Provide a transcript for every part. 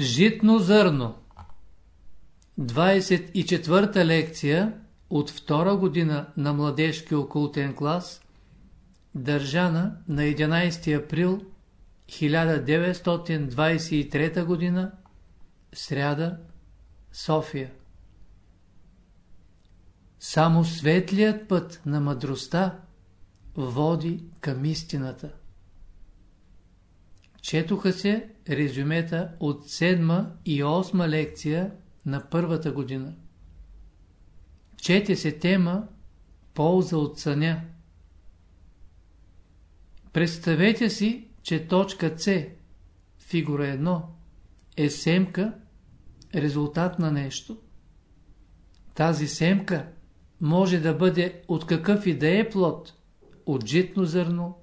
Житно зърно 24-та лекция от втора година на младежки окултен клас държана на 11 април 1923 година сряда София Само светлият път на мъдростта води към истината. Четоха се резюмета от седма и осма лекция на първата година. Чете се тема Полза от съня. Представете си, че точка С, фигура 1, е семка, резултат на нещо. Тази семка може да бъде от какъв и да е плод, от житно зърно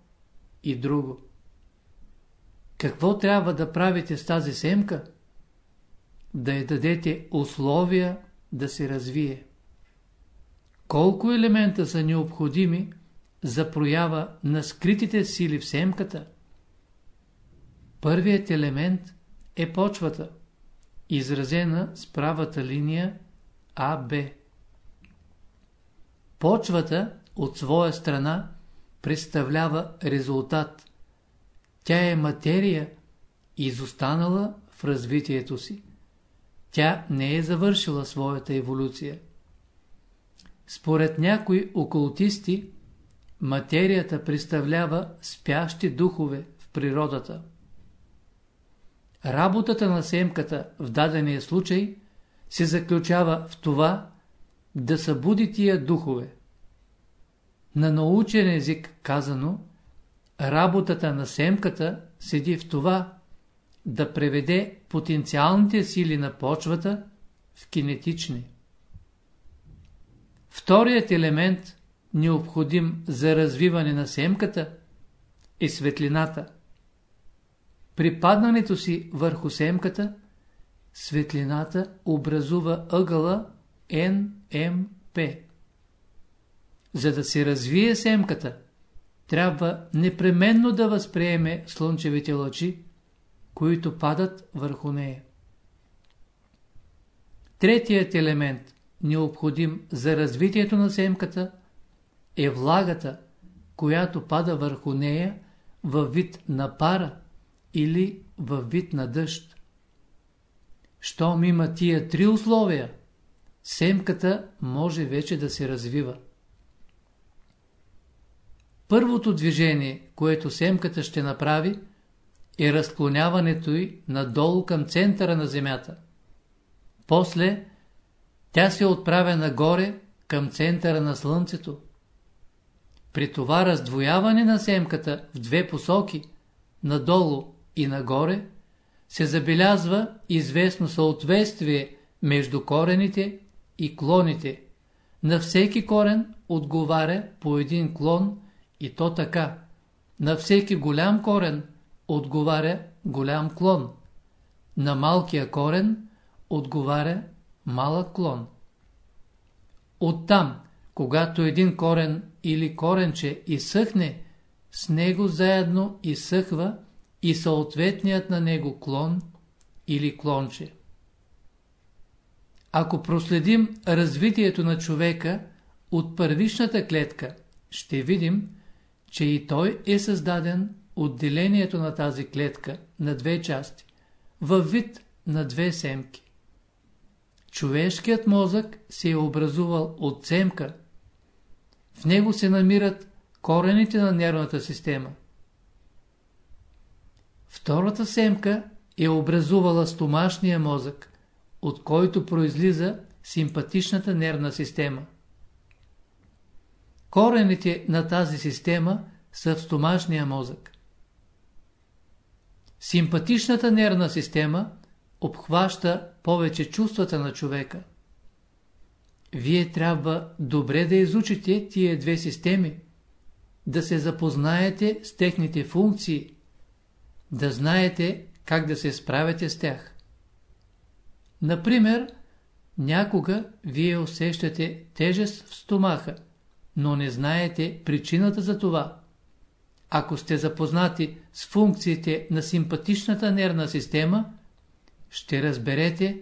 и друго. Какво трябва да правите с тази семка? Да я дадете условия да се развие. Колко елемента са необходими за проява на скритите сили в семката? Първият елемент е почвата, изразена с правата линия АБ. Почвата от своя страна представлява резултат, тя е материя, изостанала в развитието си. Тя не е завършила своята еволюция. Според някои окултисти, материята представлява спящи духове в природата. Работата на семката в дадения случай се заключава в това да събуди тия духове. На научен език казано – Работата на семката седи в това да преведе потенциалните сили на почвата в кинетични. Вторият елемент, необходим за развиване на семката, е светлината. При падането си върху семката, светлината образува ъгъла NMP. За да се развие семката, трябва непременно да възприеме слънчевите лъчи, които падат върху нея. Третият елемент, необходим за развитието на семката, е влагата, която пада върху нея във вид на пара или във вид на дъжд. Щом има тия три условия, семката може вече да се развива. Първото движение, което семката ще направи, е разклоняването й надолу към центъра на Земята. После тя се отправя нагоре към центъра на Слънцето. При това раздвояване на семката в две посоки, надолу и нагоре, се забелязва известно съответствие между корените и клоните. На всеки корен отговаря по един клон и то така. На всеки голям корен отговаря голям клон. На малкия корен отговаря малък клон. Оттам, когато един корен или коренче изсъхне, с него заедно изсъхва и съответният на него клон или клонче. Ако проследим развитието на човека от първичната клетка, ще видим, че и той е създаден от делението на тази клетка на две части, във вид на две семки. Човешкият мозък се е образувал от семка. В него се намират корените на нервната система. Втората семка е образувала стомашния мозък, от който произлиза симпатичната нервна система. Корените на тази система са в стомашния мозък. Симпатичната нервна система обхваща повече чувствата на човека. Вие трябва добре да изучите тия две системи, да се запознаете с техните функции, да знаете как да се справяте с тях. Например, някога вие усещате тежест в стомаха но не знаете причината за това. Ако сте запознати с функциите на симпатичната нервна система, ще разберете,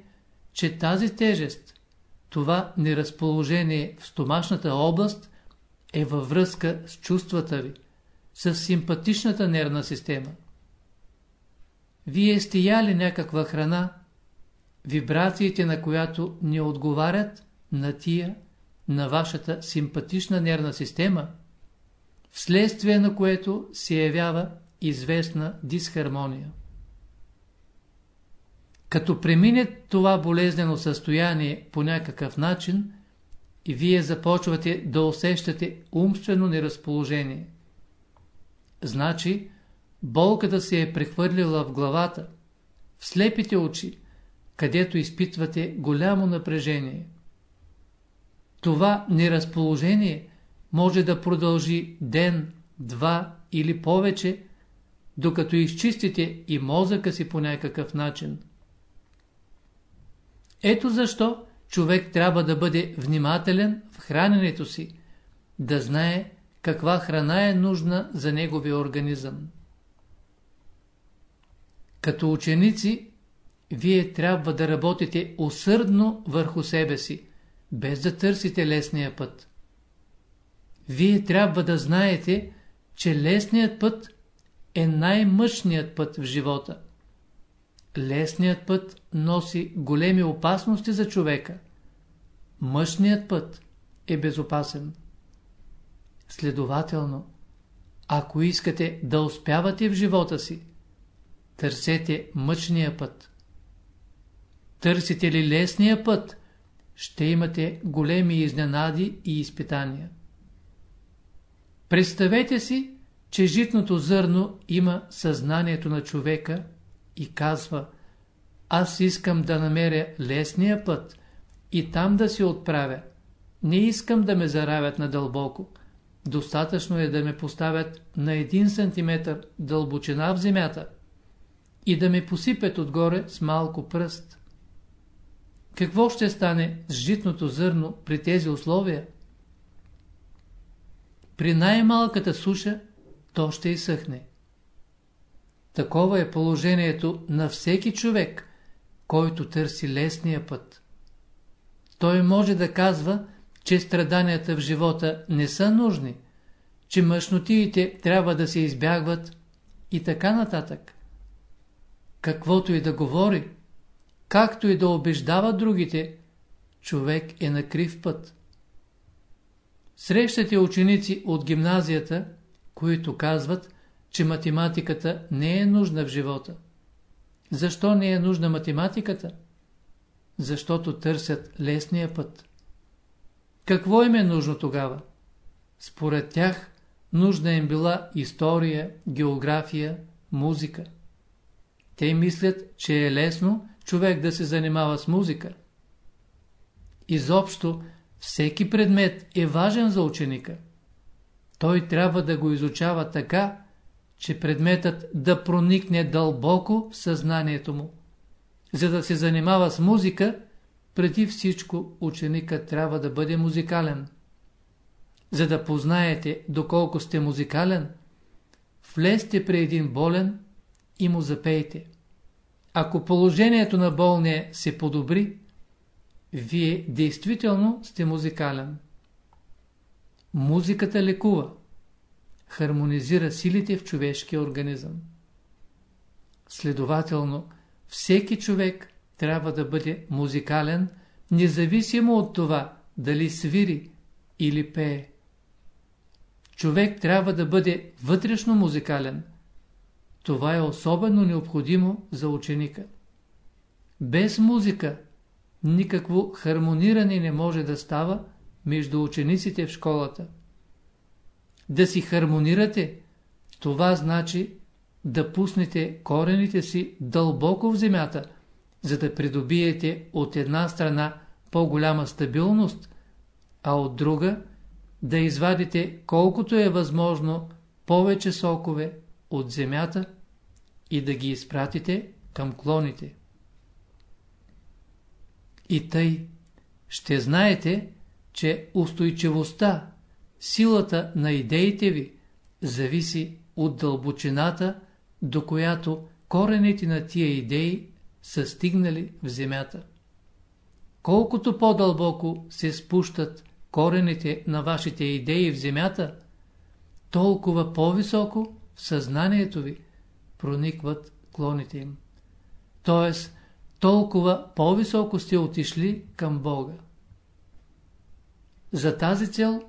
че тази тежест, това неразположение в стомашната област е във връзка с чувствата ви, с симпатичната нервна система. Вие сте яли някаква храна, вибрациите на която не отговарят на тия, на вашата симпатична нервна система, вследствие на което се явява известна дисхармония. Като премине това болезнено състояние по някакъв начин, вие започвате да усещате умствено неразположение. Значи, болката се е прехвърлила в главата, в слепите очи, където изпитвате голямо напрежение. Това неразположение може да продължи ден, два или повече, докато изчистите и мозъка си по някакъв начин. Ето защо човек трябва да бъде внимателен в храненето си, да знае каква храна е нужна за неговия организъм. Като ученици, вие трябва да работите усърдно върху себе си, без да търсите лесния път. Вие трябва да знаете, че лесният път е най-мъчният път в живота. Лесният път носи големи опасности за човека. Мъжният път е безопасен. Следователно, ако искате да успявате в живота си, търсете мъчния път. Търсите ли лесния път, ще имате големи изненади и изпитания. Представете си, че житното зърно има съзнанието на човека и казва Аз искам да намеря лесния път и там да се отправя. Не искам да ме заравят надълбоко. Достатъчно е да ме поставят на един сантиметър дълбочина в земята и да ме посипят отгоре с малко пръст. Какво ще стане с житното зърно при тези условия? При най-малката суша то ще изсъхне. Такова е положението на всеки човек, който търси лесния път. Той може да казва, че страданията в живота не са нужни, че мъжнотиите трябва да се избягват и така нататък. Каквото и да говори, както и да убеждава другите, човек е на крив път. Срещате ученици от гимназията, които казват, че математиката не е нужна в живота. Защо не е нужна математиката? Защото търсят лесния път. Какво им е нужно тогава? Според тях нужна им била история, география, музика. Те мислят, че е лесно човек да се занимава с музика. Изобщо, всеки предмет е важен за ученика. Той трябва да го изучава така, че предметът да проникне дълбоко в съзнанието му. За да се занимава с музика, преди всичко ученика трябва да бъде музикален. За да познаете доколко сте музикален, влезте при един болен и му запейте. Ако положението на болния се подобри, вие действително сте музикален. Музиката лекува, хармонизира силите в човешкия организъм. Следователно, всеки човек трябва да бъде музикален, независимо от това дали свири или пее. Човек трябва да бъде вътрешно музикален. Това е особено необходимо за ученика. Без музика никакво хармониране не може да става между учениците в школата. Да си хармонирате, това значи да пуснете корените си дълбоко в земята, за да придобиете от една страна по-голяма стабилност, а от друга да извадите колкото е възможно повече сокове от земята и да ги изпратите към клоните. И тъй ще знаете, че устойчивостта, силата на идеите ви зависи от дълбочината, до която корените на тия идеи са стигнали в земята. Колкото по-дълбоко се спущат корените на вашите идеи в земята, толкова по-високо в съзнанието ви проникват клоните им. Тоест, толкова по-високо сте отишли към Бога. За тази цел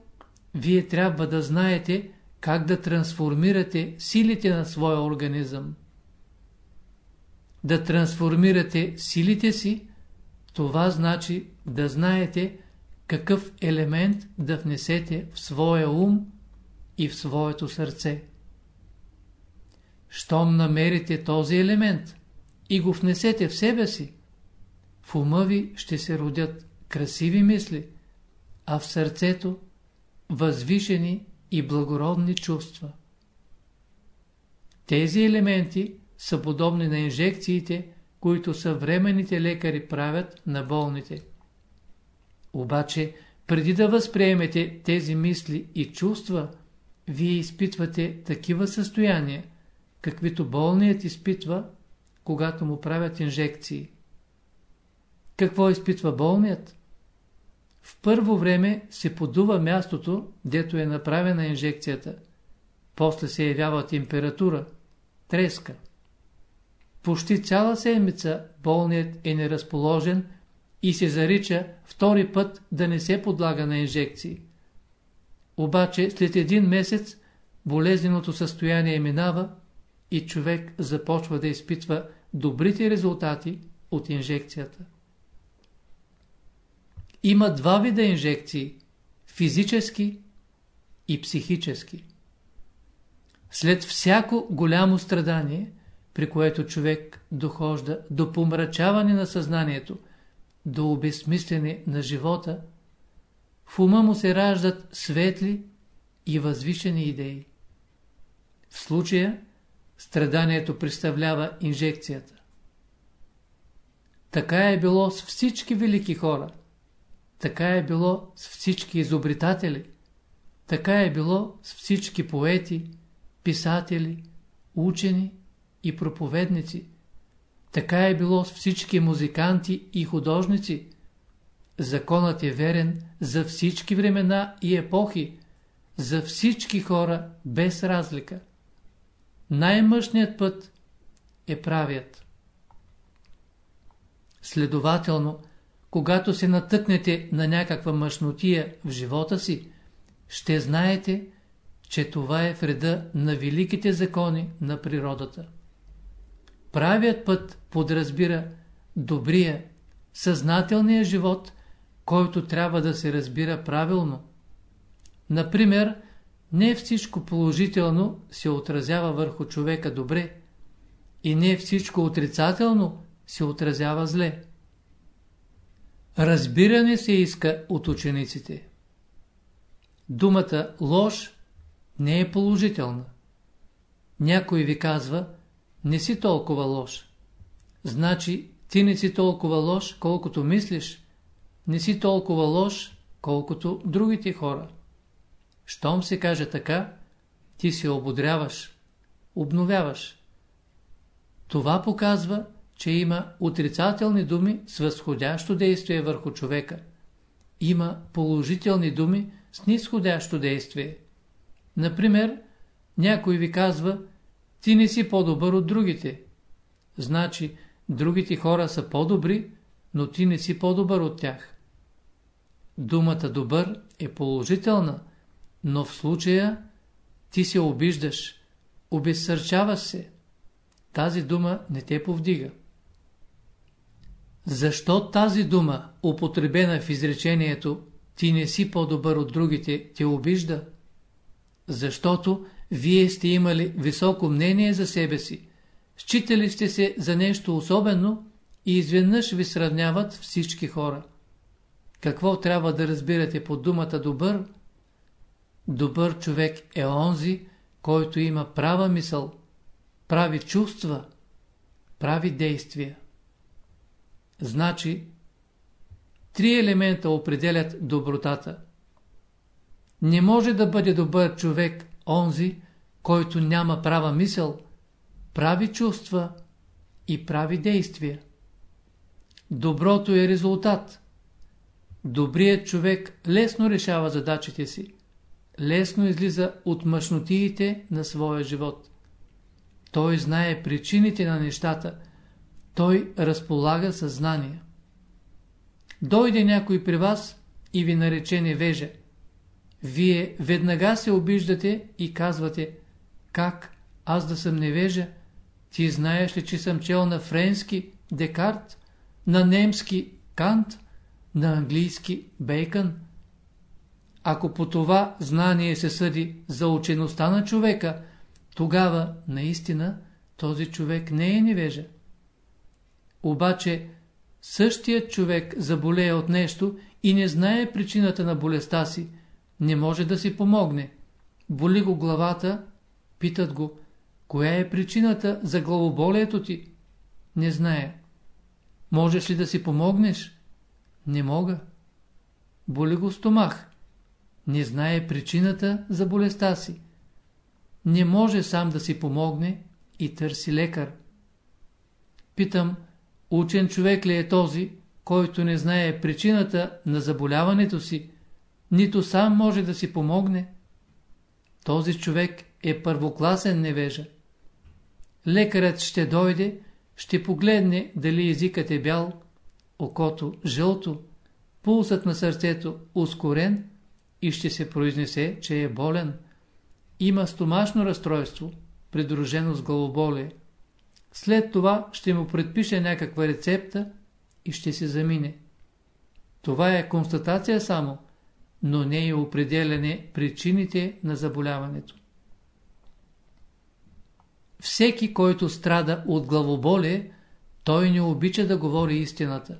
вие трябва да знаете как да трансформирате силите на своя организъм. Да трансформирате силите си, това значи да знаете какъв елемент да внесете в своя ум и в своето сърце. Щом намерите този елемент и го внесете в себе си, в ума ви ще се родят красиви мисли, а в сърцето възвишени и благородни чувства. Тези елементи са подобни на инжекциите, които съвременните лекари правят на болните. Обаче, преди да възприемете тези мисли и чувства, вие изпитвате такива състояния, каквито болният изпитва, когато му правят инжекции. Какво изпитва болният? В първо време се подува мястото, дето е направена инжекцията. После се явява температура, треска. Почти цяла седмица болният е неразположен и се зарича втори път да не се подлага на инжекции. Обаче след един месец болезненото състояние минава и човек започва да изпитва добрите резултати от инжекцията. Има два вида инжекции – физически и психически. След всяко голямо страдание, при което човек дохожда до помрачаване на съзнанието, до обезсмислене на живота, в ума му се раждат светли и възвишени идеи. В случая страданието представлява инжекцията. Така е било с всички велики хора – така е било с всички изобретатели. Така е било с всички поети, писатели, учени и проповедници. Така е било с всички музиканти и художници. Законът е верен за всички времена и епохи, за всички хора без разлика. Най-мъжният път е правият. Следователно, когато се натъкнете на някаква мъжнотия в живота си, ще знаете, че това е вреда на великите закони на природата. Правият път подразбира добрия, съзнателния живот, който трябва да се разбира правилно. Например, не всичко положително се отразява върху човека добре и не всичко отрицателно се отразява зле. Разбиране се иска от учениците. Думата лош не е положителна. Някой ви казва, не си толкова лош. Значи, ти не си толкова лош, колкото мислиш. Не си толкова лош, колкото другите хора. Щом се каже така, ти се ободряваш, обновяваш. Това показва, че има отрицателни думи с възходящо действие върху човека. Има положителни думи с нисходящо действие. Например, някой ви казва, ти не си по-добър от другите. Значи, другите хора са по-добри, но ти не си по-добър от тях. Думата добър е положителна, но в случая ти се обиждаш, обезсърчаваш се. Тази дума не те повдига. Защо тази дума, употребена в изречението «Ти не си по-добър от другите», те обижда? Защото вие сте имали високо мнение за себе си, считали сте се за нещо особено и изведнъж ви сравняват всички хора. Какво трябва да разбирате под думата добър? Добър човек е онзи, който има права мисъл, прави чувства, прави действия. Значи, три елемента определят добротата. Не може да бъде добър човек онзи, който няма права мисъл, прави чувства и прави действия. доброто е резултат. Добрият човек лесно решава задачите си, лесно излиза от мъжнотиите на своя живот. Той знае причините на нещата, той разполага съзнание. Дойде някой при вас и ви нарече невежа. Вие веднага се обиждате и казвате, как аз да съм невежа? Ти знаеш ли, че съм чел на френски Декарт, на немски Кант, на английски Бейкън? Ако по това знание се съди за учеността на човека, тогава наистина този човек не е невежа. Обаче същият човек заболее от нещо и не знае причината на болестта си, не може да си помогне. Боли го главата, питат го, коя е причината за главоболието ти? Не знае. Можеш ли да си помогнеш? Не мога. Боли го стомах. Не знае причината за болестта си. Не може сам да си помогне и търси лекар. Питам, учен човек ли е този, който не знае причината на заболяването си, нито сам може да си помогне? Този човек е първокласен невежа. Лекарът ще дойде, ще погледне дали езикът е бял, окото жълто, пулсът на сърцето ускорен и ще се произнесе, че е болен. Има стомашно разстройство, придружено с главоболие. След това ще му предпише някаква рецепта и ще се замине. Това е констатация само, но не е определене причините на заболяването. Всеки, който страда от главоболие, той не обича да говори истината.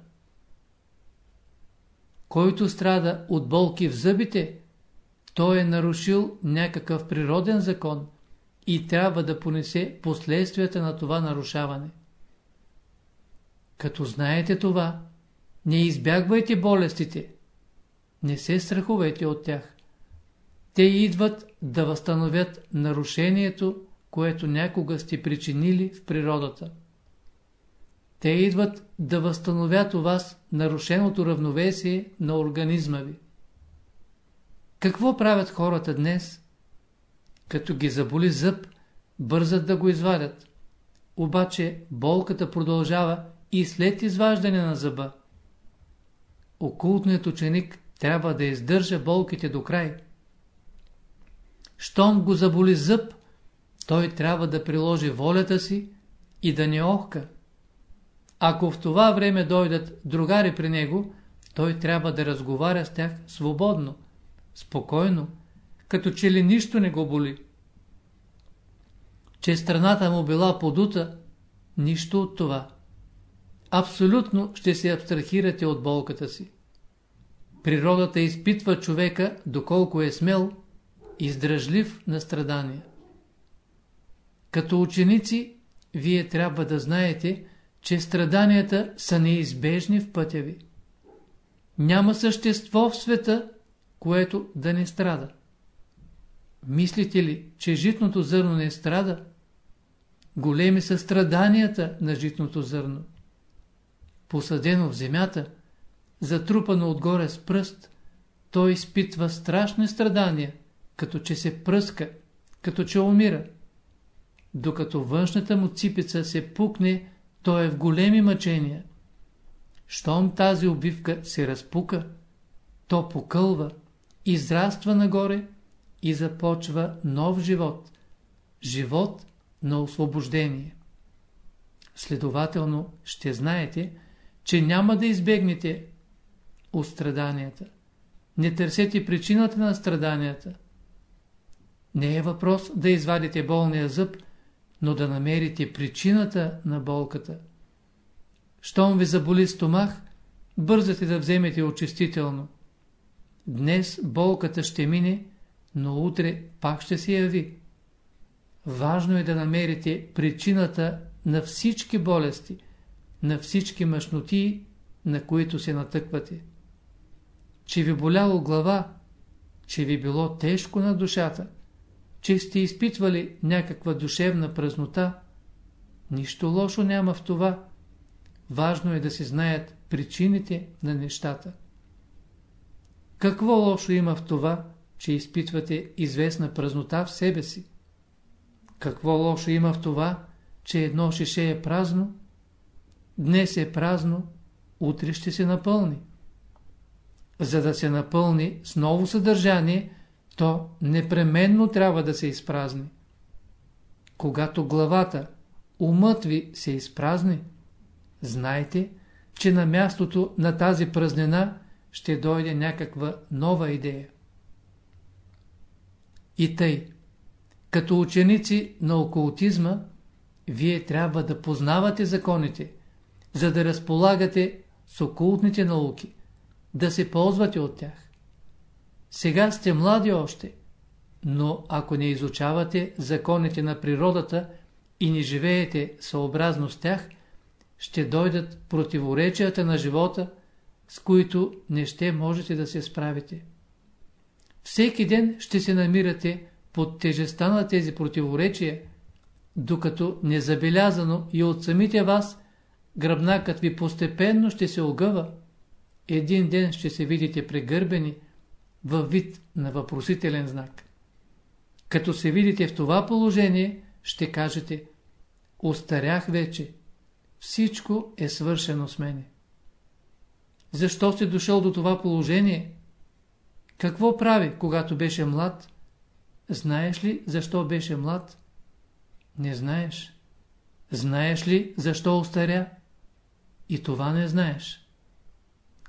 Който страда от болки в зъбите, той е нарушил някакъв природен закон и трябва да понесе последствията на това нарушаване. Като знаете това, не избягвайте болестите, не се страхувайте от тях. Те идват да възстановят нарушението, което някога сте причинили в природата. Те идват да възстановят у вас нарушеното равновесие на организма ви. Какво правят хората днес? Като ги заболи зъб, бързат да го извадят. Обаче болката продължава и след изваждане на зъба. Окултният ученик трябва да издържа болките до край. Щом го заболи зъб, той трябва да приложи волята си и да не охка. Ако в това време дойдат другари при него, той трябва да разговаря с тях свободно, спокойно, като че ли нищо не го боли. Че страната му била подута, нищо от това. Абсолютно ще се абстрахирате от болката си. Природата изпитва човека, доколко е смел, издръжлив на страдания. Като ученици, вие трябва да знаете, че страданията са неизбежни в пътя ви. Няма същество в света, което да не страда. Мислите ли, че житното зърно не страда? Големи са страданията на житното зърно. Посадено в земята, затрупано отгоре с пръст, той изпитва страшни страдания, като че се пръска, като че умира. Докато външната му ципица се пукне, той е в големи мъчения. Щом тази обивка се разпука, то покълва, израства нагоре и започва нов живот. Живот на освобождение. Следователно ще знаете, че няма да избегнете от страданията. Не търсете причината на страданията. Не е въпрос да извадите болния зъб, но да намерите причината на болката. Щом ви заболи стомах, бързате да вземете очистително. Днес болката ще мине, но утре пак ще се яви. Важно е да намерите причината на всички болести, на всички мъжноти, на които се натъквате. Че ви боляло глава, че ви било тежко на душата, че сте изпитвали някаква душевна празнота, нищо лошо няма в това. Важно е да се знаят причините на нещата. Какво лошо има в това, че изпитвате известна празнота в себе си? Какво лошо има в това, че едно шише е празно? Днес е празно, утре ще се напълни. За да се напълни с ново съдържание, то непременно трябва да се изпразни. Когато главата, умът ви се изпразни, знайте, че на мястото на тази празнена ще дойде някаква нова идея. И тъй, като ученици на окултизма, вие трябва да познавате законите, за да разполагате с окултните науки, да се ползвате от тях. Сега сте млади още, но ако не изучавате законите на природата и не живеете съобразно с тях, ще дойдат противоречията на живота, с които не ще можете да се справите. Всеки ден ще се намирате под тежестта на тези противоречия, докато незабелязано и от самите вас гръбнакът ви постепенно ще се огъва. Един ден ще се видите прегърбени във вид на въпросителен знак. Като се видите в това положение, ще кажете Остарях вече. Всичко е свършено с мене. Защо си дошъл до това положение? Какво прави, когато беше млад? Знаеш ли, защо беше млад? Не знаеш. Знаеш ли, защо остаря? И това не знаеш.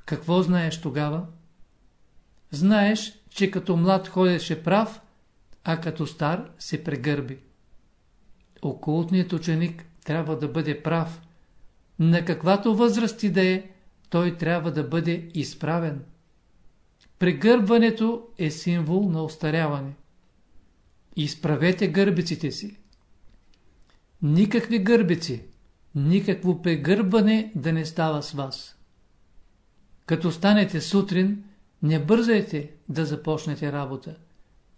Какво знаеш тогава? Знаеш, че като млад ходеше прав, а като стар се прегърби. Окултният ученик трябва да бъде прав. На каквато възраст и да е, той трябва да бъде изправен. Прегърбването е символ на остаряване. Изправете гърбиците си. Никакви гърбици, никакво прегърбване да не става с вас. Като станете сутрин, не бързайте да започнете работа.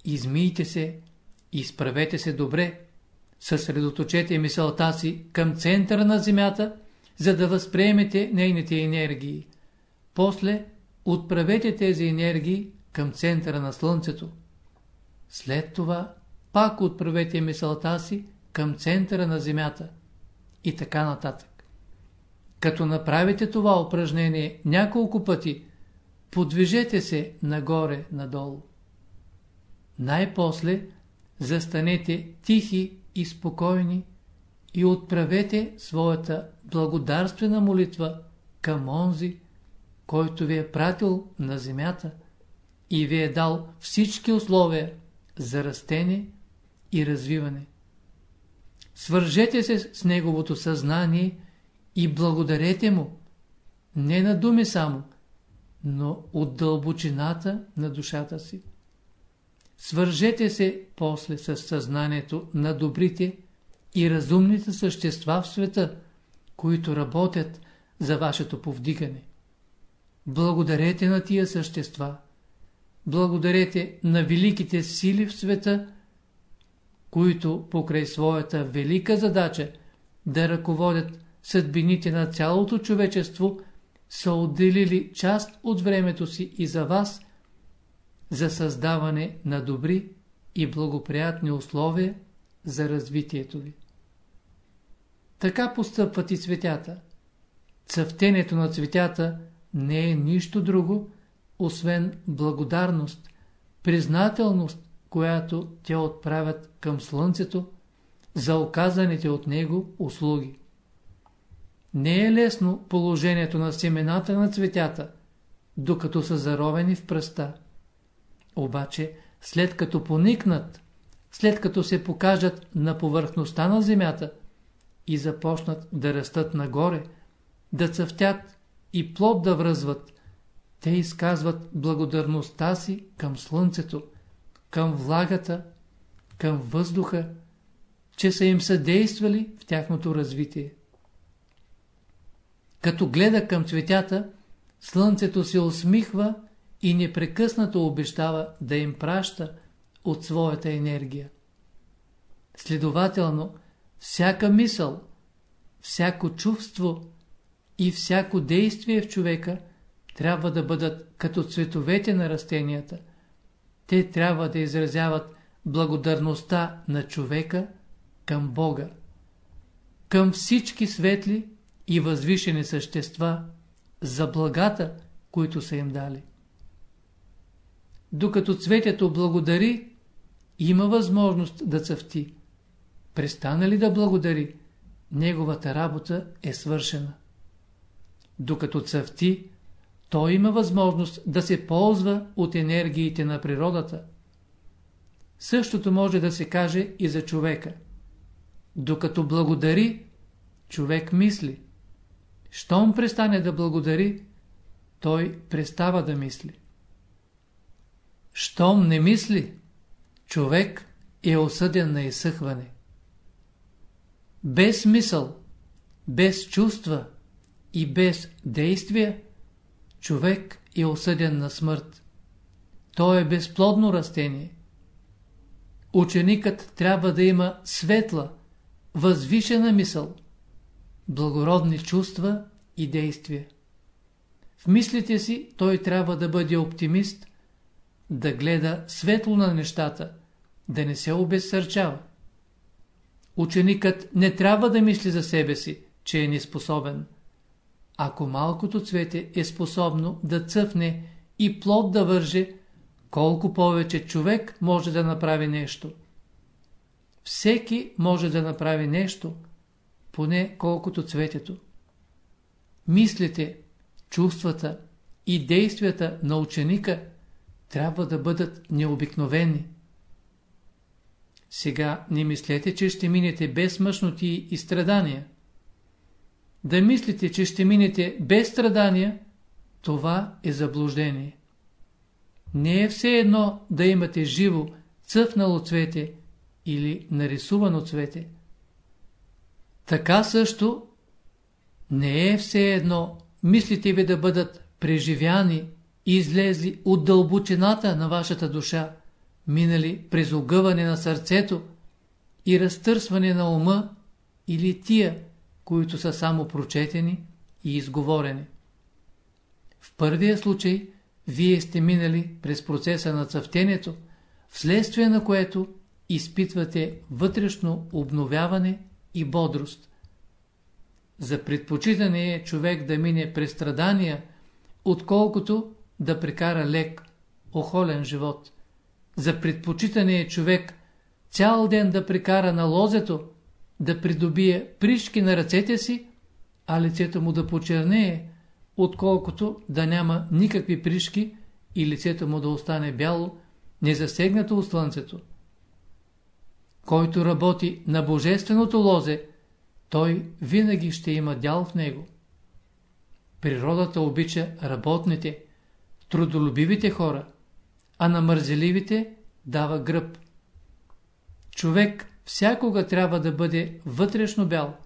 Измийте се, изправете се добре, съсредоточете мисълта си към центъра на Земята, за да възприемете нейните енергии. После отправете тези енергии към центъра на Слънцето. След това пак отправете мисълта си към центъра на Земята и така нататък. Като направите това упражнение няколко пъти, подвижете се нагоре-надолу. Най-после застанете тихи и спокойни и отправете своята благодарствена молитва към онзи, който ви е пратил на земята и ви е дал всички условия за растение и развиване. Свържете се с неговото съзнание и благодарете му, не на думи само, но от дълбочината на душата си. Свържете се после с съзнанието на добрите и разумните същества в света, които работят за вашето повдигане. Благодарете на тия същества. Благодарете на великите сили в света, които покрай своята велика задача да ръководят съдбините на цялото човечество, са отделили част от времето си и за вас, за създаване на добри и благоприятни условия за развитието ви. Така постъпват и цветята. Цъфтенето на цветята не е нищо друго, освен благодарност, признателност, която те отправят към Слънцето за оказаните от него услуги. Не е лесно положението на семената на цветята, докато са заровени в пръста. Обаче, след като поникнат, след като се покажат на повърхността на земята и започнат да растат нагоре, да цъфтят и плод да връзват, те изказват благодарността си към слънцето, към влагата, към въздуха, че са им съдействали в тяхното развитие. Като гледа към цветята, слънцето се усмихва и непрекъснато обещава да им праща от своята енергия. Следователно, всяка мисъл, всяко чувство, и всяко действие в човека трябва да бъдат като цветовете на растенията. Те трябва да изразяват благодарността на човека към Бога, към всички светли и възвишени същества за благата, които са им дали. Докато цветето благодари, има възможност да цъфти. Престана ли да благодари, неговата работа е свършена. Докато цъфти, той има възможност да се ползва от енергиите на природата. Същото може да се каже и за човека. Докато благодари, човек мисли. Щом престане да благодари, той престава да мисли. Щом не мисли, човек е осъден на изсъхване. Без мисъл, без чувства и без действия, човек е осъден на смърт. Той е безплодно растение. Ученикът трябва да има светла, възвишена мисъл, благородни чувства и действия. В мислите си той трябва да бъде оптимист, да гледа светло на нещата, да не се обезсърчава. Ученикът не трябва да мисли за себе си, че е неспособен. Ако малкото цвете е способно да цъфне и плод да върже, колко повече човек може да направи нещо. Всеки може да направи нещо, поне колкото цветето. Мислите, чувствата и действията на ученика трябва да бъдат необикновени. Сега не мислете, че ще минете без мъжноти и страдания. Да мислите, че ще минете без страдания, това е заблуждение. Не е все едно да имате живо, цъфнало цвете или нарисувано цвете. Така също не е все едно мислите ви да бъдат преживяни и излезли от дълбочината на вашата душа, минали през огъване на сърцето и разтърсване на ума или тия, които са само прочетени и изговорени. В първия случай вие сте минали през процеса на цъфтението, вследствие на което изпитвате вътрешно обновяване и бодрост. За предпочитане е човек да мине през страдания, отколкото да прекара лек, охолен живот. За предпочитане е човек цял ден да прекара на лозето, да придобие пришки на ръцете си, а лицето му да почернее, отколкото да няма никакви пришки и лицето му да остане бяло, незасегнато от слънцето. Който работи на божественото лозе, той винаги ще има дял в него. Природата обича работните, трудолюбивите хора, а на мързеливите дава гръб. Човек всякога трябва да бъде вътрешно бял,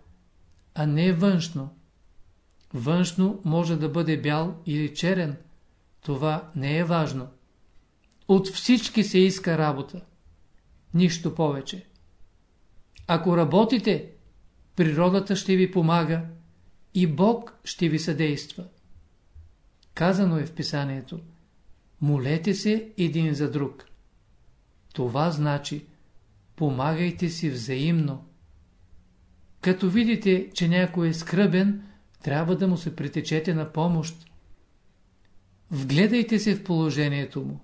а не външно. Външно може да бъде бял или черен. Това не е важно. От всички се иска работа. Нищо повече. Ако работите, природата ще ви помага и Бог ще ви съдейства. Казано е в писанието. Молете се един за друг. Това значи помагайте си взаимно. Като видите, че някой е скръбен, трябва да му се притечете на помощ. Вгледайте се в положението му.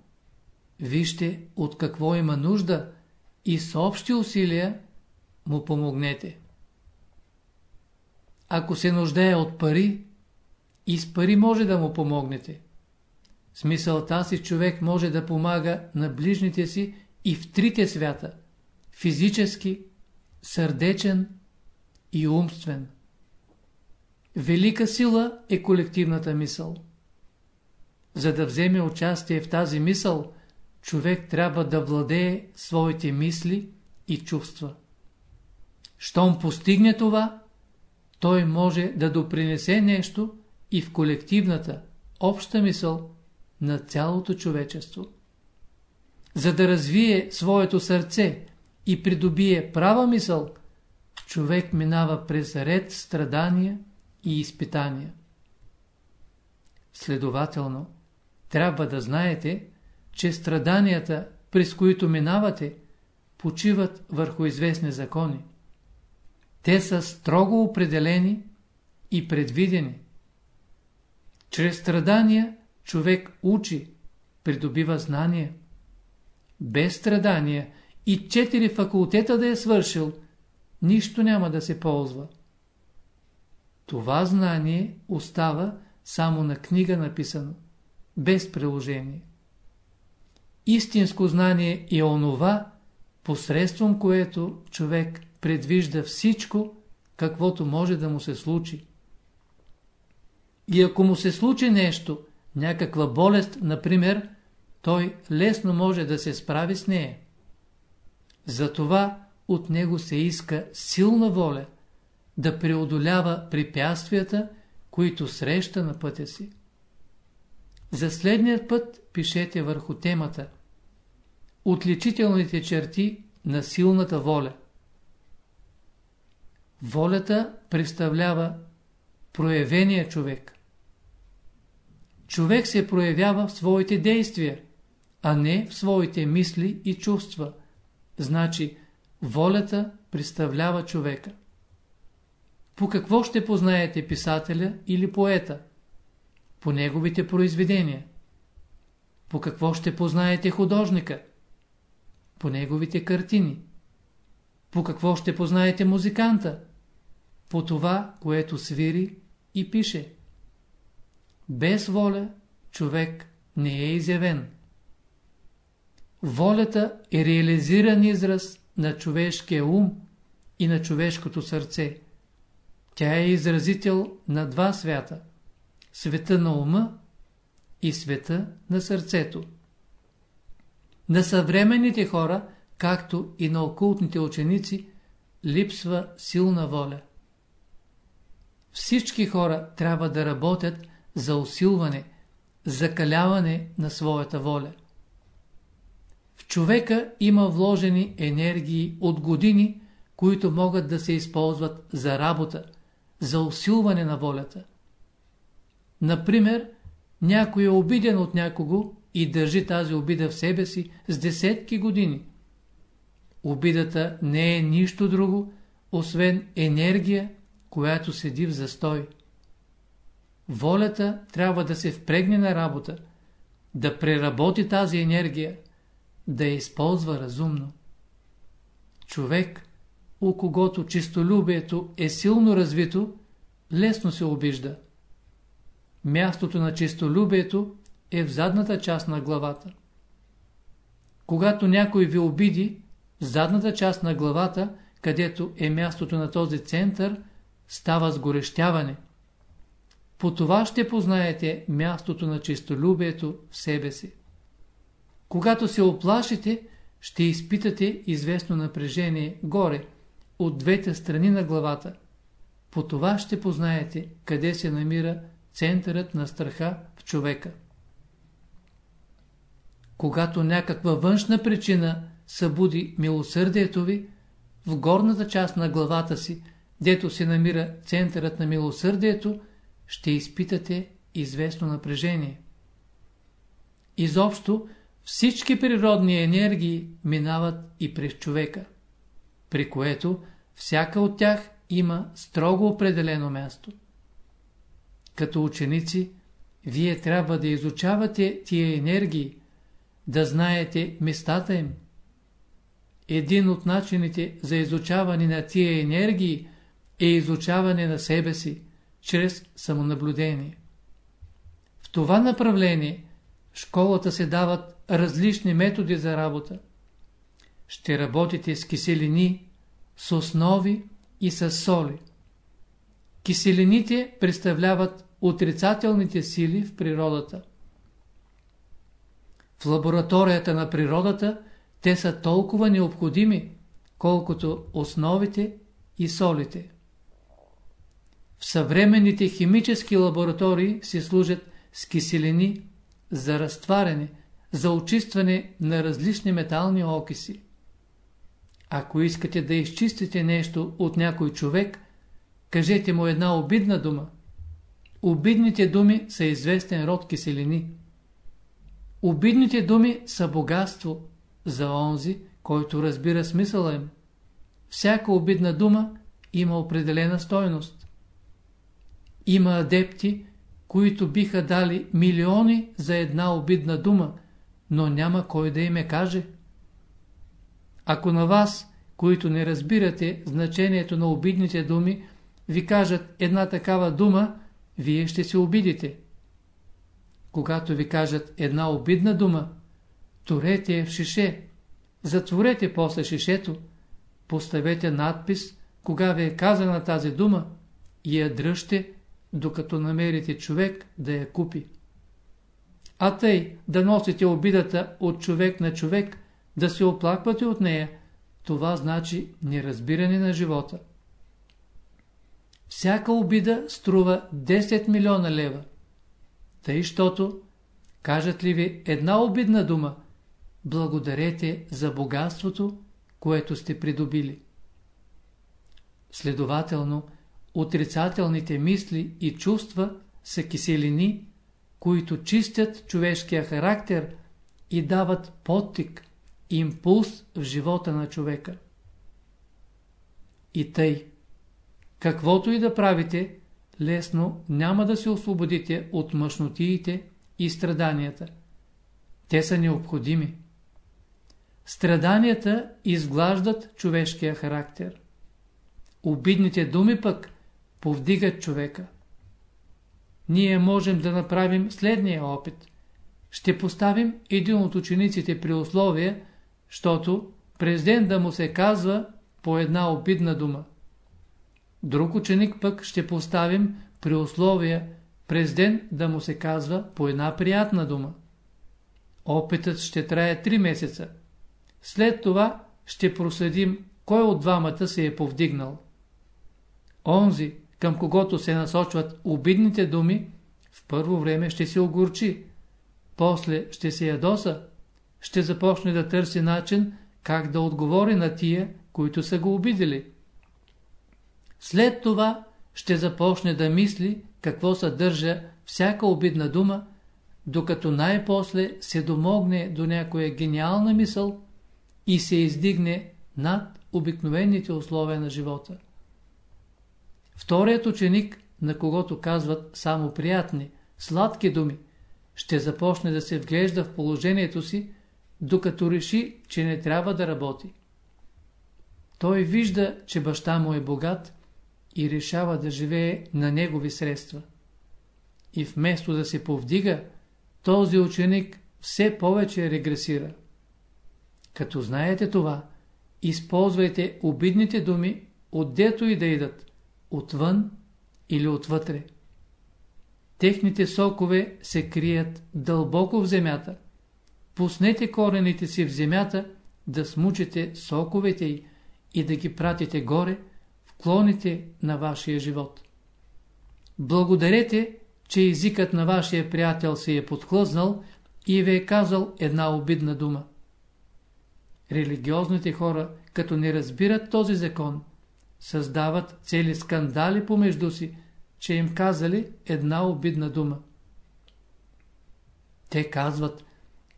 Вижте от какво има нужда и с общи усилия му помогнете. Ако се нуждае от пари, и с пари може да му помогнете. С мисълта си човек може да помага на ближните си и в трите свята – физически, сърдечен и умствен. Велика сила е колективната мисъл. За да вземе участие в тази мисъл, човек трябва да владее своите мисли и чувства. Щом постигне това, той може да допринесе нещо и в колективната, обща мисъл на цялото човечество. За да развие своето сърце и придобие права мисъл, човек минава през ред страдания и изпитания. Следователно, трябва да знаете, че страданията, през които минавате, почиват върху известни закони. Те са строго определени и предвидени. Чрез страдания човек учи, придобива знания. Без страдания и четири факултета да е свършил, нищо няма да се ползва. Това знание остава само на книга написано, без приложение. Истинско знание е онова, посредством което човек предвижда всичко, каквото може да му се случи. И ако му се случи нещо, някаква болест, например, той лесно може да се справи с нея. Затова от него се иска силна воля да преодолява препятствията, които среща на пътя си. За следният път пишете върху темата Отличителните черти на силната воля. Волята представлява проявения човек. Човек се проявява в своите действия, а не в своите мисли и чувства. Значи, волята представлява човека. По какво ще познаете писателя или поета? По неговите произведения. По какво ще познаете художника? По неговите картини. По какво ще познаете музиканта? По това, което свири и пише. Без воля човек не е изявен. Волята е реализиран израз на човешкия ум и на човешкото сърце. Тя е изразител на два свята – света на ума и света на сърцето. На съвременните хора, както и на окултните ученици, липсва силна воля. Всички хора трябва да работят за усилване, закаляване на своята воля. В човека има вложени енергии от години, които могат да се използват за работа, за усилване на волята. Например, някой е обиден от някого и държи тази обида в себе си с десетки години. Обидата не е нищо друго, освен енергия, която седи в застой. Волята трябва да се впрегне на работа, да преработи тази енергия, да я използва разумно. Човек, у когото чистолюбието е силно развито, лесно се обижда. Мястото на чистолюбието е в задната част на главата. Когато някой ви обиди, в задната част на главата, където е мястото на този център, става сгорещяване – по това ще познаете мястото на чистолюбието в себе си. Когато се оплашите, ще изпитате известно напрежение горе, от двете страни на главата. По това ще познаете къде се намира центърът на страха в човека. Когато някаква външна причина събуди милосърдието ви, в горната част на главата си, дето се намира центърът на милосърдието, ще изпитате известно напрежение. Изобщо всички природни енергии минават и през човека, при което всяка от тях има строго определено място. Като ученици, вие трябва да изучавате тия енергии, да знаете местата им. Един от начините за изучаване на тия енергии е изучаване на себе си, чрез самонаблюдение. В това направление в школата се дават различни методи за работа. Ще работите с киселини, с основи и с соли. Киселините представляват отрицателните сили в природата. В лабораторията на природата те са толкова необходими, колкото основите и солите. В съвременните химически лаборатории се служат с киселини за разтваряне, за очистване на различни метални окиси. Ако искате да изчистите нещо от някой човек, кажете му една обидна дума. Обидните думи са известен род киселини. Обидните думи са богатство за онзи, който разбира смисъла им. Всяка обидна дума има определена стойност. Има адепти, които биха дали милиони за една обидна дума, но няма кой да им каже. Ако на вас, които не разбирате значението на обидните думи, ви кажат една такава дума, вие ще се обидите. Когато ви кажат една обидна дума, турете я в шише, затворете после шишето, поставете надпис, кога ви е казана тази дума и я дръжте, докато намерите човек да я купи. А тъй да носите обидата от човек на човек, да се оплаквате от нея, това значи неразбиране на живота. Всяка обида струва 10 милиона лева. Тъй, щото, кажат ли ви една обидна дума, благодарете за богатството, което сте придобили. Следователно, отрицателните мисли и чувства са киселини, които чистят човешкия характер и дават подтик, импулс в живота на човека. И тъй, каквото и да правите, лесно няма да се освободите от мъжнотиите и страданията. Те са необходими. Страданията изглаждат човешкия характер. Обидните думи пък повдигат човека. Ние можем да направим следния опит. Ще поставим един от учениците при условие, защото през ден да му се казва по една обидна дума. Друг ученик пък ще поставим при условие през ден да му се казва по една приятна дума. Опитът ще трае 3 месеца. След това ще проследим кой от двамата се е повдигнал. Онзи, към когото се насочват обидните думи, в първо време ще се огорчи, после ще се ядоса, ще започне да търси начин как да отговори на тия, които са го обидели. След това ще започне да мисли какво съдържа всяка обидна дума, докато най-после се домогне до някоя гениална мисъл и се издигне над обикновените условия на живота. Вторият ученик, на когото казват само приятни, сладки думи, ще започне да се вглежда в положението си, докато реши, че не трябва да работи. Той вижда, че баща му е богат и решава да живее на негови средства. И вместо да се повдига, този ученик все повече регресира. Като знаете това, използвайте обидните думи, отдето и да идат, отвън или отвътре. Техните сокове се крият дълбоко в земята. Пуснете корените си в земята, да смучите соковете й и да ги пратите горе, в клоните на вашия живот. Благодарете, че езикът на вашия приятел се е подхлъзнал и ви е казал една обидна дума. Религиозните хора, като не разбират този закон, създават цели скандали помежду си, че им казали една обидна дума. Те казват,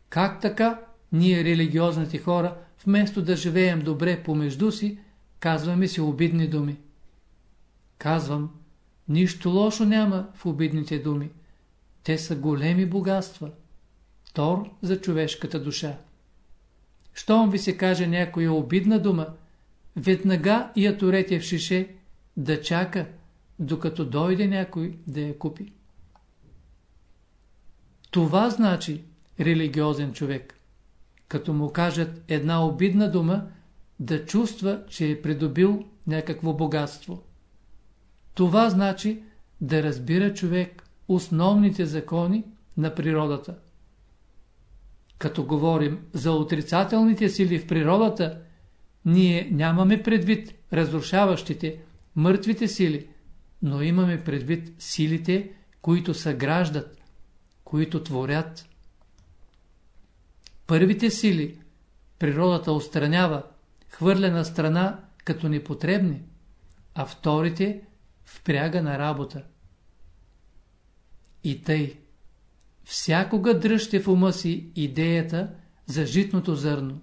как така ние религиозните хора, вместо да живеем добре помежду си, казваме си обидни думи. Казвам, нищо лошо няма в обидните думи. Те са големи богатства. Тор за човешката душа. Щом ви се каже някоя обидна дума, веднага я турете в шише, да чака, докато дойде някой да я купи. Това значи религиозен човек. Като му кажат една обидна дума, да чувства, че е придобил някакво богатство. Това значи да разбира човек основните закони на природата. Като говорим за отрицателните сили в природата, ние нямаме предвид разрушаващите, мъртвите сили, но имаме предвид силите, които съграждат, които творят. Първите сили природата устранява, хвърля на страна като непотребни, а вторите впряга на работа. И тъй, всякога дръжте в ума си идеята за житното зърно.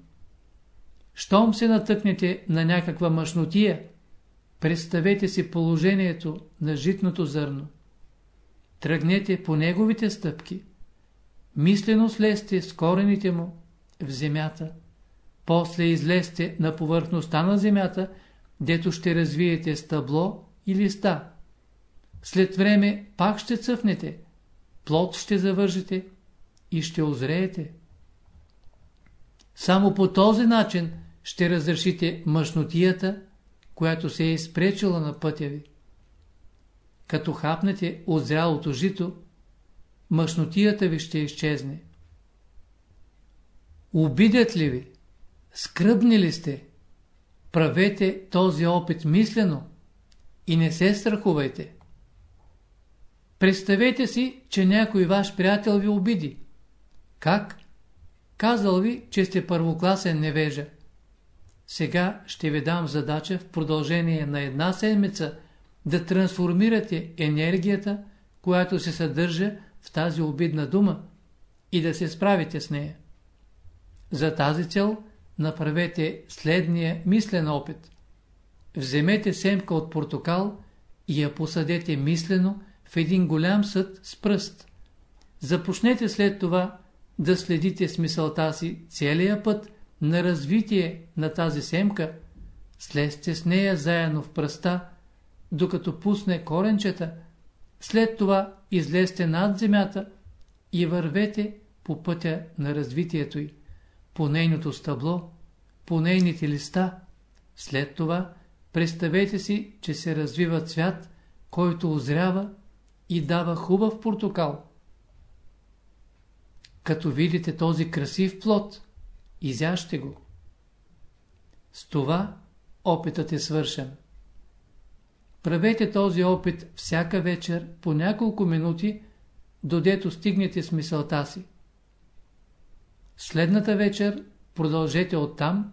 Щом се натъкнете на някаква мъжнотия, представете си положението на житното зърно. Тръгнете по неговите стъпки. Мислено слезте с корените му в земята. После излезте на повърхността на земята, дето ще развиете стъбло и листа. След време пак ще цъфнете, плод ще завържете и ще озреете. Само по този начин ще разрешите мъжнотията, която се е изпречила на пътя ви. Като хапнете от зрялото жито, мъжнотията ви ще изчезне. Обидят ли ви? Скръбни ли сте? Правете този опит мислено и не се страхувайте. Представете си, че някой ваш приятел ви обиди. Как? Казал ви, че сте първокласен невежа. Сега ще ви дам задача в продължение на една седмица да трансформирате енергията, която се съдържа в тази обидна дума и да се справите с нея. За тази цел направете следния мислен опит. Вземете семка от портокал и я посадете мислено в един голям съд с пръст. Започнете след това да следите с мисълта си целия път на развитие на тази семка, слезте с нея заедно в пръста, докато пусне коренчета, след това излезте над земята и вървете по пътя на развитието й, по нейното стъбло, по нейните листа. След това представете си, че се развива цвят, който озрява и дава хубав портокал. Като видите този красив плод, изяжте го. С това опитът е свършен. Правете този опит всяка вечер по няколко минути, додето стигнете с мисълта си. Следната вечер продължете оттам,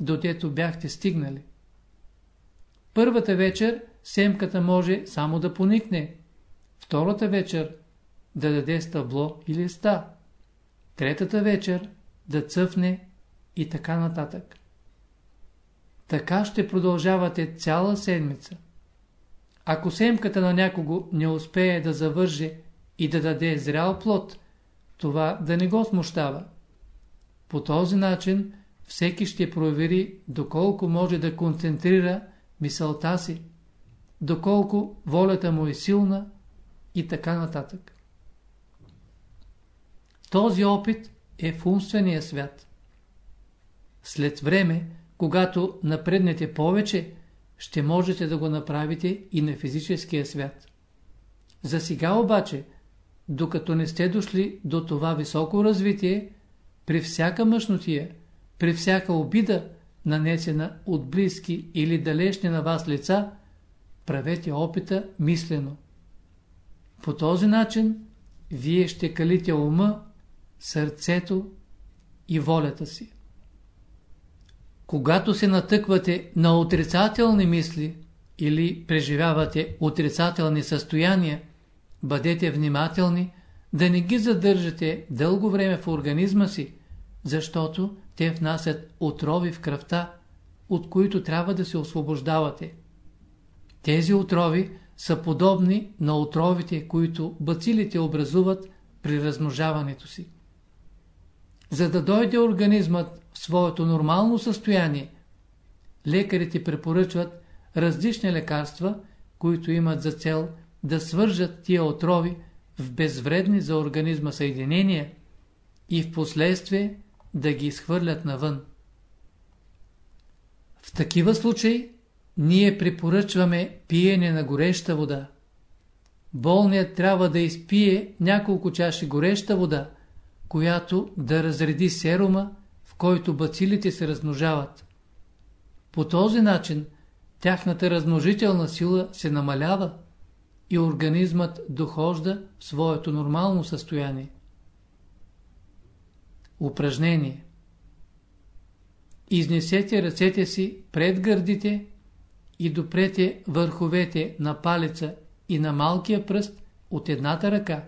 додето бяхте стигнали. Първата вечер семката може само да поникне, втората вечер да даде стъбло или листа, третата вечер да цъфне и така нататък. Така ще продължавате цяла седмица. Ако семката на някого не успее да завърже и да даде зрял плод, това да не го смущава. По този начин всеки ще провери доколко може да концентрира мисълта си, доколко волята му е силна и така нататък. Този опит е в умствения свят. След време, когато напреднете повече, ще можете да го направите и на физическия свят. За сега обаче, докато не сте дошли до това високо развитие, при всяка мъжнотия, при всяка обида, нанесена от близки или далечни на вас лица, правете опита мислено. По този начин вие ще калите ума, сърцето и волята си. Когато се натъквате на отрицателни мисли или преживявате отрицателни състояния, бъдете внимателни да не ги задържате дълго време в организма си, защото те внасят отрови в кръвта, от които трябва да се освобождавате. Тези отрови са подобни на отровите, които бацилите образуват при размножаването си. За да дойде организмът в своето нормално състояние, лекарите препоръчват различни лекарства, които имат за цел да свържат тия отрови в безвредни за организма съединения и в последствие да ги изхвърлят навън. В такива случаи ние препоръчваме пиене на гореща вода. Болният трябва да изпие няколко чаши гореща вода, която да разреди серума, в който бацилите се размножават. По този начин тяхната размножителна сила се намалява и организмът дохожда в своето нормално състояние. Упражнение Изнесете ръцете си пред гърдите и допрете върховете на палеца и на малкия пръст от едната ръка,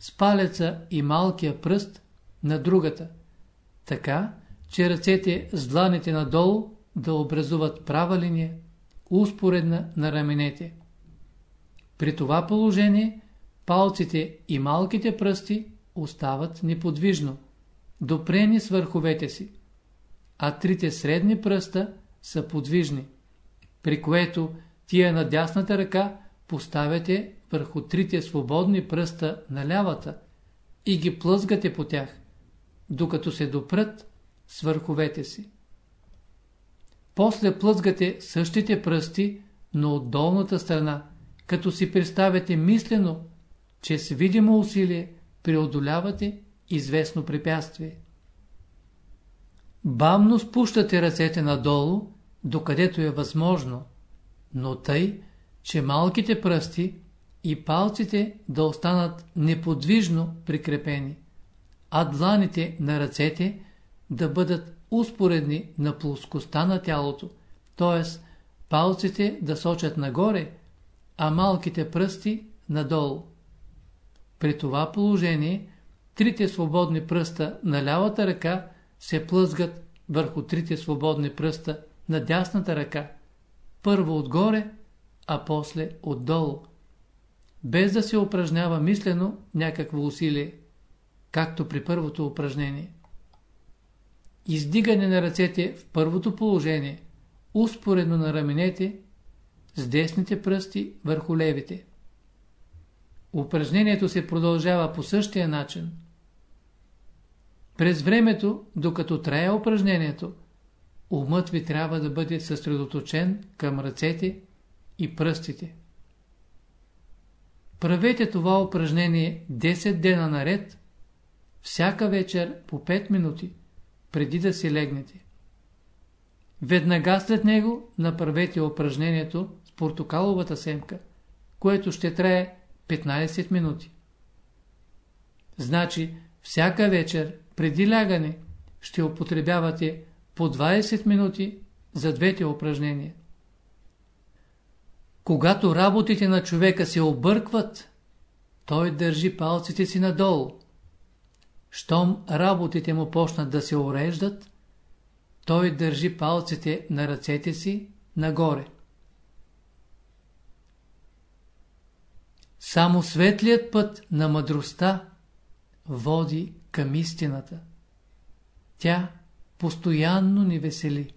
с палеца и малкия пръст на другата, така, че ръцете с дланите надолу да образуват права линия, успоредна на раменете. При това положение палците и малките пръсти остават неподвижно, допрени с върховете си, а трите средни пръста са подвижни, при което тия на дясната ръка поставяте върху трите свободни пръста на лявата и ги плъзгате по тях, докато се допрат с върховете си. После плъзгате същите пръсти, но от долната страна, като си представяте мислено, че с видимо усилие преодолявате известно препятствие. Бавно спущате ръцете надолу, докъдето е възможно, но тъй, че малките пръсти и палците да останат неподвижно прикрепени, а дланите на ръцете да бъдат успоредни на плоскостта на тялото, т.е. палците да сочат нагоре, а малките пръсти надолу. При това положение трите свободни пръста на лявата ръка се плъзгат върху трите свободни пръста на дясната ръка, първо отгоре, а после отдолу, без да се упражнява мислено някакво усилие, както при първото упражнение. Издигане на ръцете в първото положение, успоредно на раменете, с десните пръсти върху левите. Упражнението се продължава по същия начин. През времето, докато трае упражнението, умът ви трябва да бъде съсредоточен към ръцете и пръстите. Правете това упражнение 10 дена наред, всяка вечер по 5 минути, преди да си легнете. Веднага след него направете упражнението с портокаловата семка, което ще трае 15 минути. Значи, всяка вечер, преди лягане, ще употребявате по 20 минути за двете упражнения. Когато работите на човека се объркват, той държи палците си надолу. Щом работите му почнат да се уреждат, той държи палците на ръцете си нагоре. Само светлият път на мъдростта води към истината. Тя постоянно ни весели.